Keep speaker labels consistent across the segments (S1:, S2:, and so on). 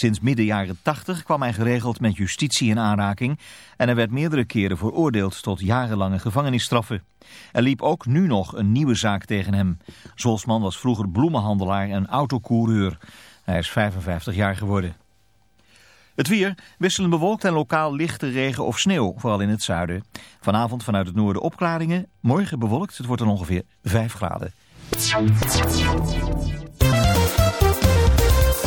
S1: Sinds midden jaren 80 kwam hij geregeld met justitie in aanraking en hij werd meerdere keren veroordeeld tot jarenlange gevangenisstraffen. Er liep ook nu nog een nieuwe zaak tegen hem. Zolsman was vroeger bloemenhandelaar en autocoureur. Hij is 55 jaar geworden. Het weer wisselen bewolkt en lokaal lichte regen of sneeuw, vooral in het zuiden. Vanavond vanuit het noorden opklaringen, morgen bewolkt, het wordt dan ongeveer 5 graden.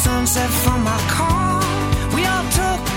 S2: sunset from my car. We all took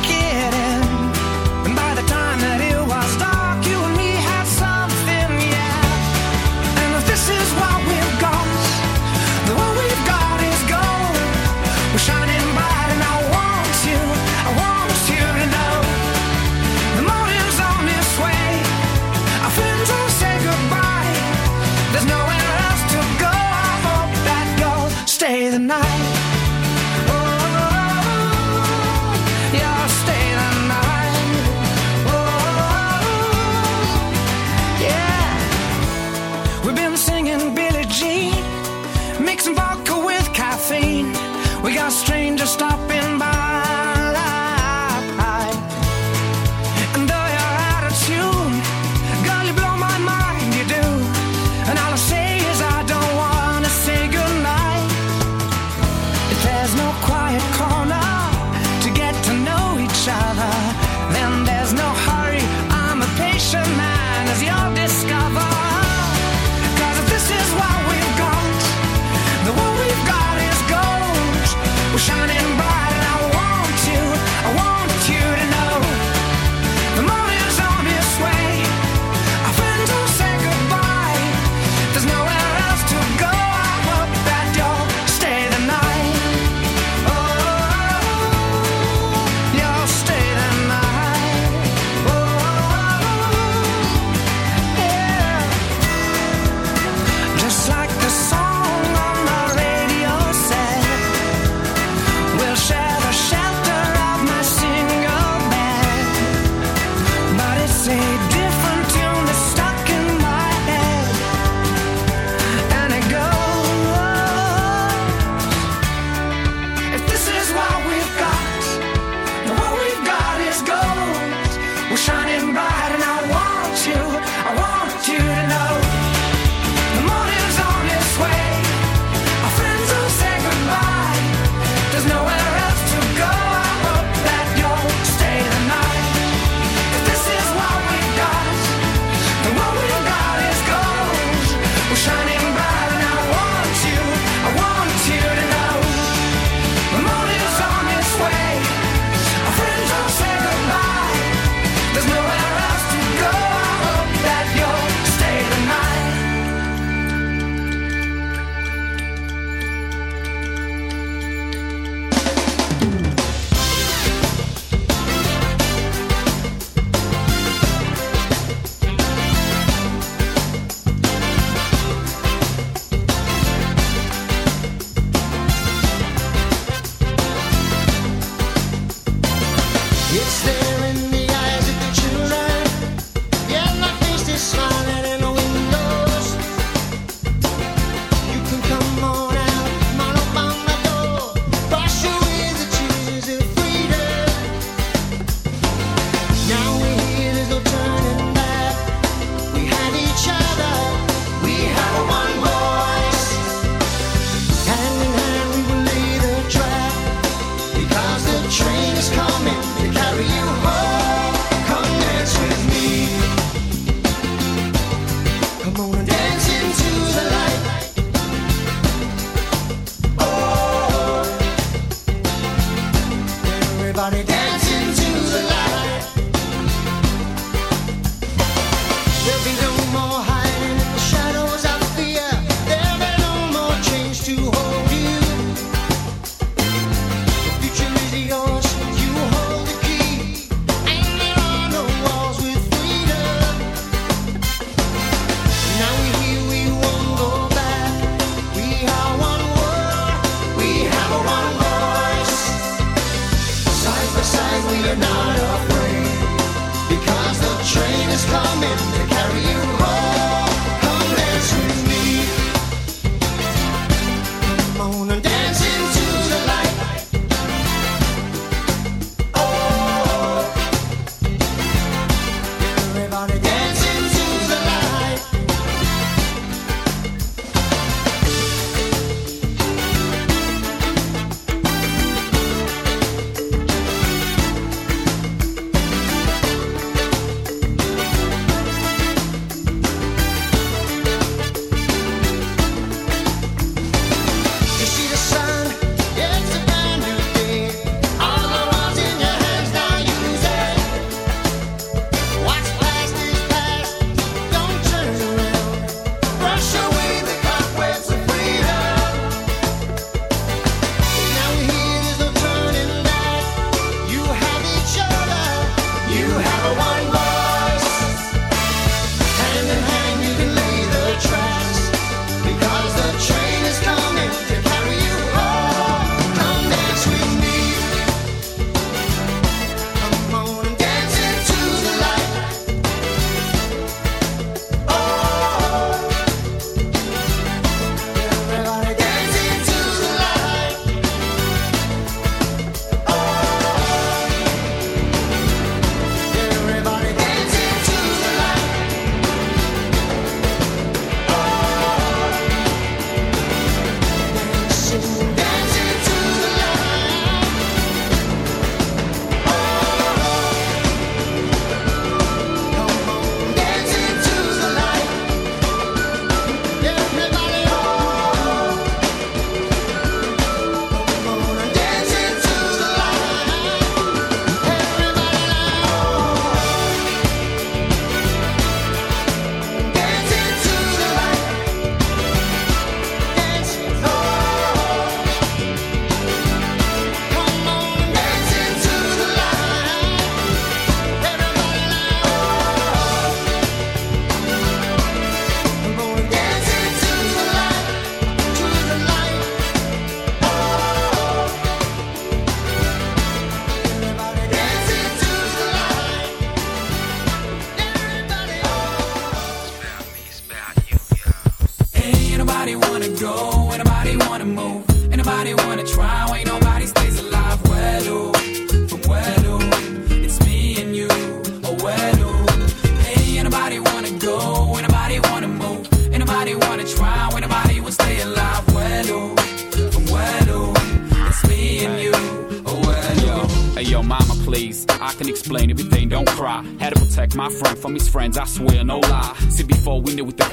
S3: everybody dance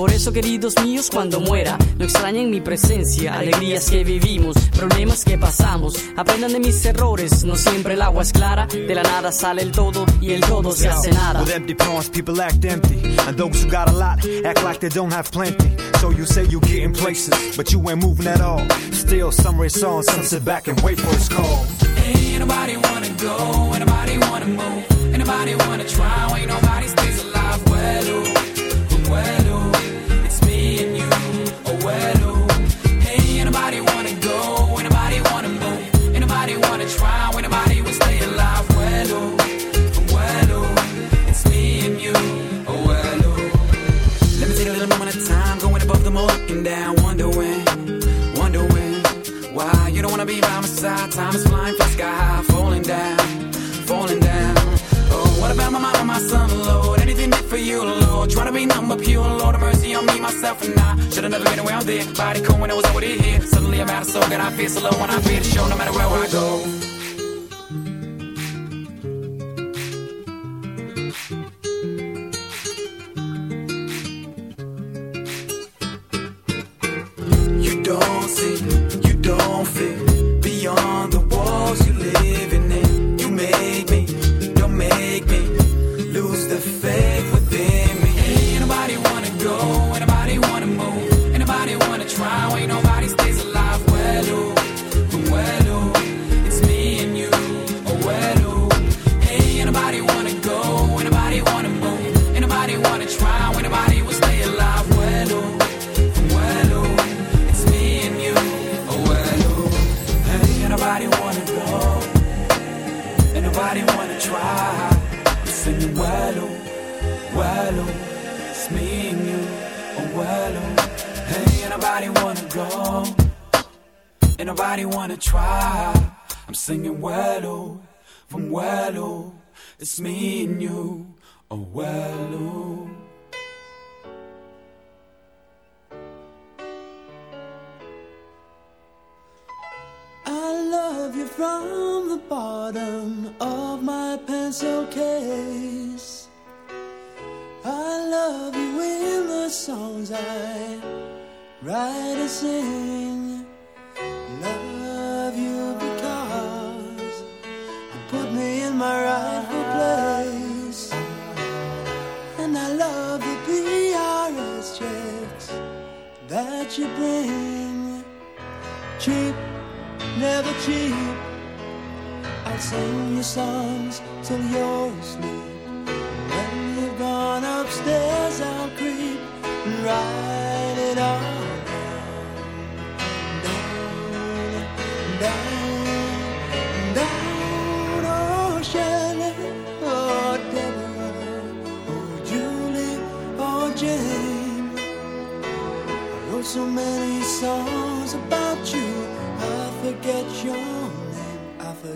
S4: Por eso, queridos míos, cuando muera, no extrañen mi presencia, alegrías que vivimos, problemas que pasamos. Aprendan de mis errores, no siempre el agua es clara. De la nada sale el todo y el todo se hace nada.
S5: With empty palms, people act empty. And those who got a lot act like they don't have plenty. So you say you getting places, but you ain't moving at all. Still, some race on, some sit back and wait for its call.
S6: Ain't nobody wanna go, anybody wanna move, anybody wanna try, ain't nobody Trying to be number pure, Lord, have mercy on me, myself, and I. Should've never been around there. Body cool when I was over here. Suddenly I'm out of soul, and I feel so low when I feel the show, no matter where I go.
S7: Cheap. I'll sing your songs till you're asleep.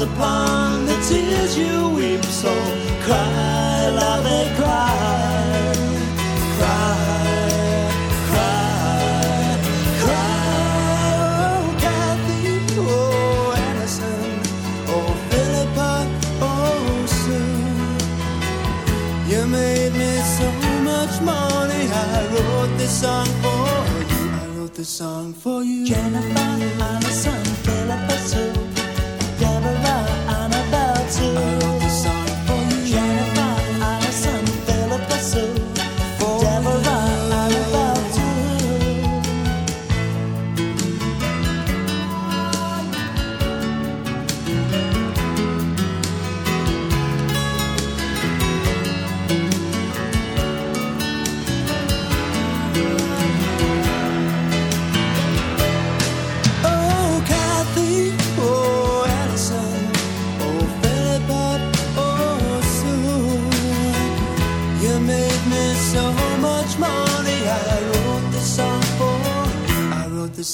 S7: upon the tears you weep. So cry, love it, cry, cry, cry, cry. Oh, oh, oh, oh, Sue. You made me so much money. I wrote this song for you. I wrote this song for you. Jennifer, Allison, Philippa, Sue.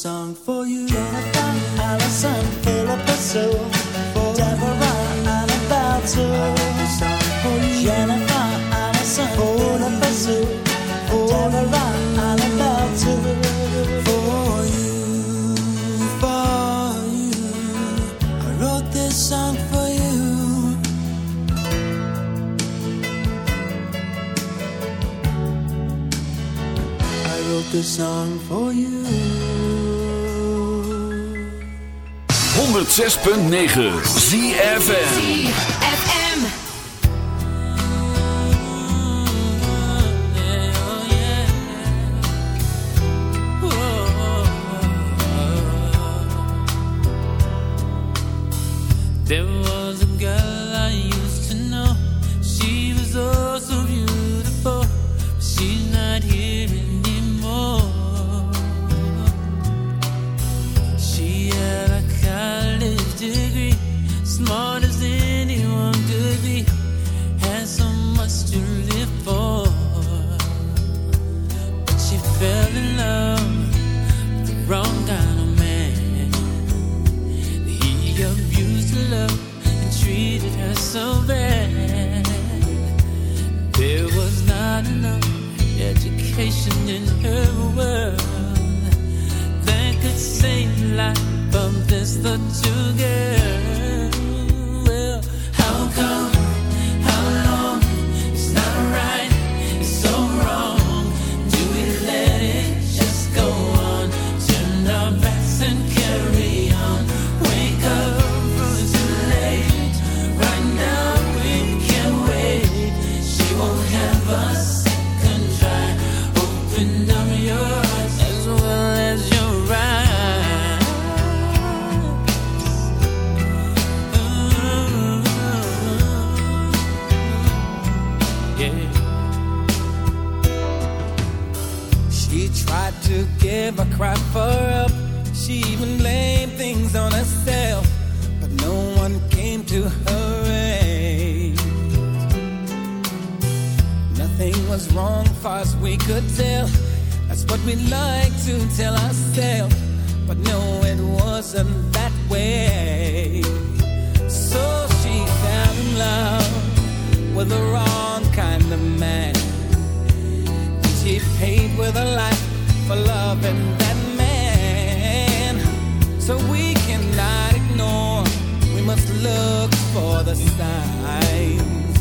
S7: song for
S8: 106.9
S9: ZFN look for the signs.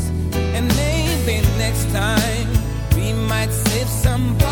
S9: And maybe next time we might save somebody.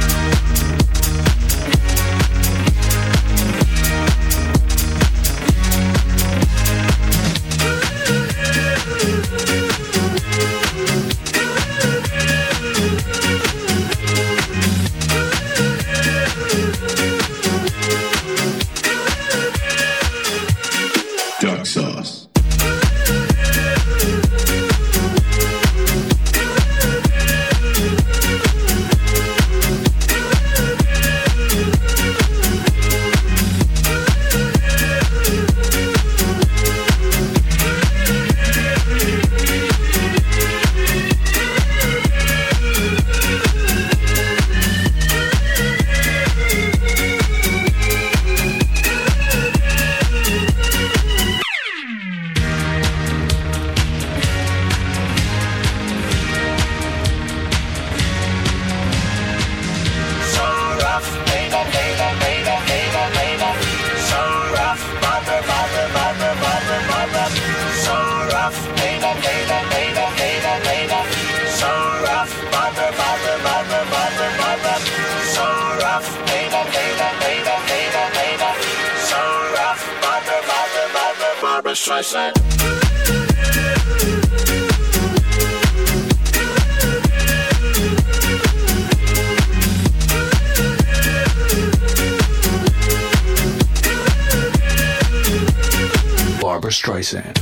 S3: Streisand.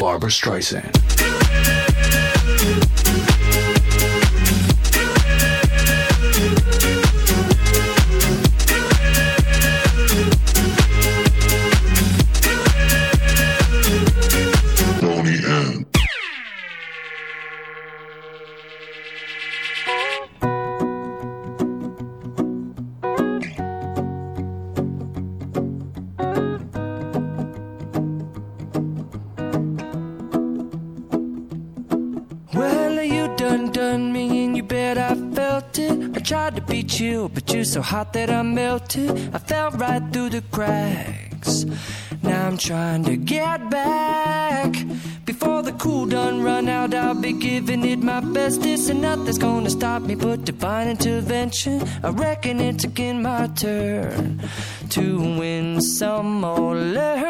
S10: Barbra Streisand.
S11: Me but divine intervention. I reckon it's again my turn to win some or learn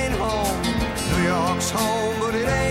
S12: York's home, but it ain't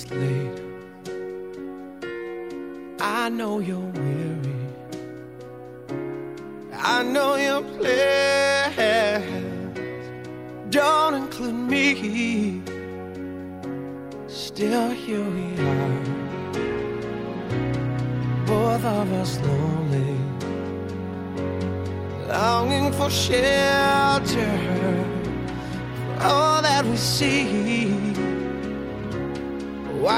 S13: it's late. I know you're weary. I know your plans don't include me. Still, here we are. Both of us lonely, longing for shelter. For all that we see.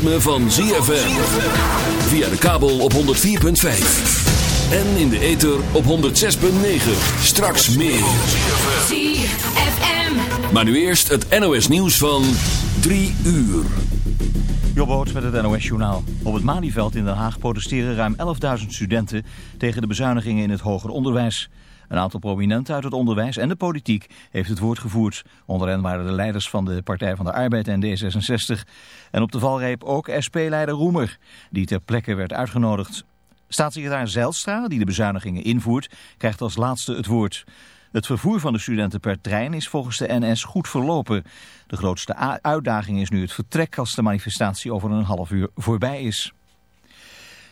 S8: Ritme van ZFM. Via de kabel op 104.5. En in de ether op 106.9. Straks meer.
S14: ZFM.
S8: Maar nu eerst het NOS nieuws van 3 uur.
S1: Jobboot met het NOS Journaal. Op het Malieveld in Den Haag protesteren ruim 11.000 studenten tegen de bezuinigingen in het hoger onderwijs. Een aantal prominenten uit het onderwijs en de politiek heeft het woord gevoerd. Onder hen waren de leiders van de Partij van de Arbeid en D66. En op de valreep ook SP-leider Roemer, die ter plekke werd uitgenodigd. Staatssecretaris Zijlstra, die de bezuinigingen invoert, krijgt als laatste het woord. Het vervoer van de studenten per trein is volgens de NS goed verlopen. De grootste uitdaging is nu het vertrek als de manifestatie over een half uur voorbij is.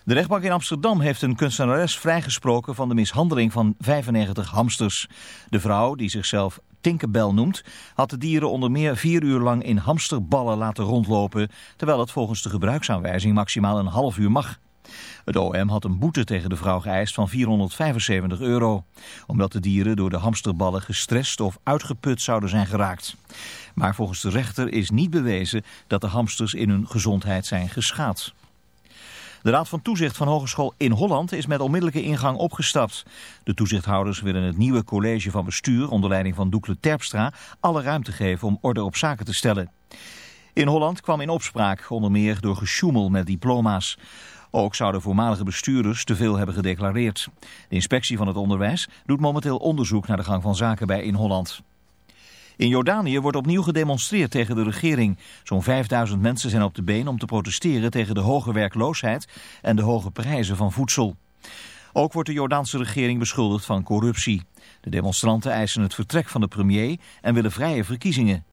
S1: De rechtbank in Amsterdam heeft een kunstenares vrijgesproken van de mishandeling van 95 hamsters. De vrouw, die zichzelf Tinkerbell noemt, had de dieren onder meer vier uur lang in hamsterballen laten rondlopen, terwijl het volgens de gebruiksaanwijzing maximaal een half uur mag. Het OM had een boete tegen de vrouw geëist van 475 euro, omdat de dieren door de hamsterballen gestrest of uitgeput zouden zijn geraakt. Maar volgens de rechter is niet bewezen dat de hamsters in hun gezondheid zijn geschaad. De Raad van Toezicht van Hogeschool in Holland is met onmiddellijke ingang opgestapt. De toezichthouders willen het nieuwe college van bestuur onder leiding van Doekle Terpstra alle ruimte geven om orde op zaken te stellen. In Holland kwam in opspraak onder meer door gesjoemel met diploma's. Ook zouden voormalige bestuurders te veel hebben gedeclareerd. De inspectie van het onderwijs doet momenteel onderzoek naar de gang van zaken bij in Holland. In Jordanië wordt opnieuw gedemonstreerd tegen de regering. Zo'n 5000 mensen zijn op de been om te protesteren tegen de hoge werkloosheid en de hoge prijzen van voedsel. Ook wordt de Jordaanse regering beschuldigd van corruptie. De demonstranten eisen het vertrek van de premier en willen vrije verkiezingen.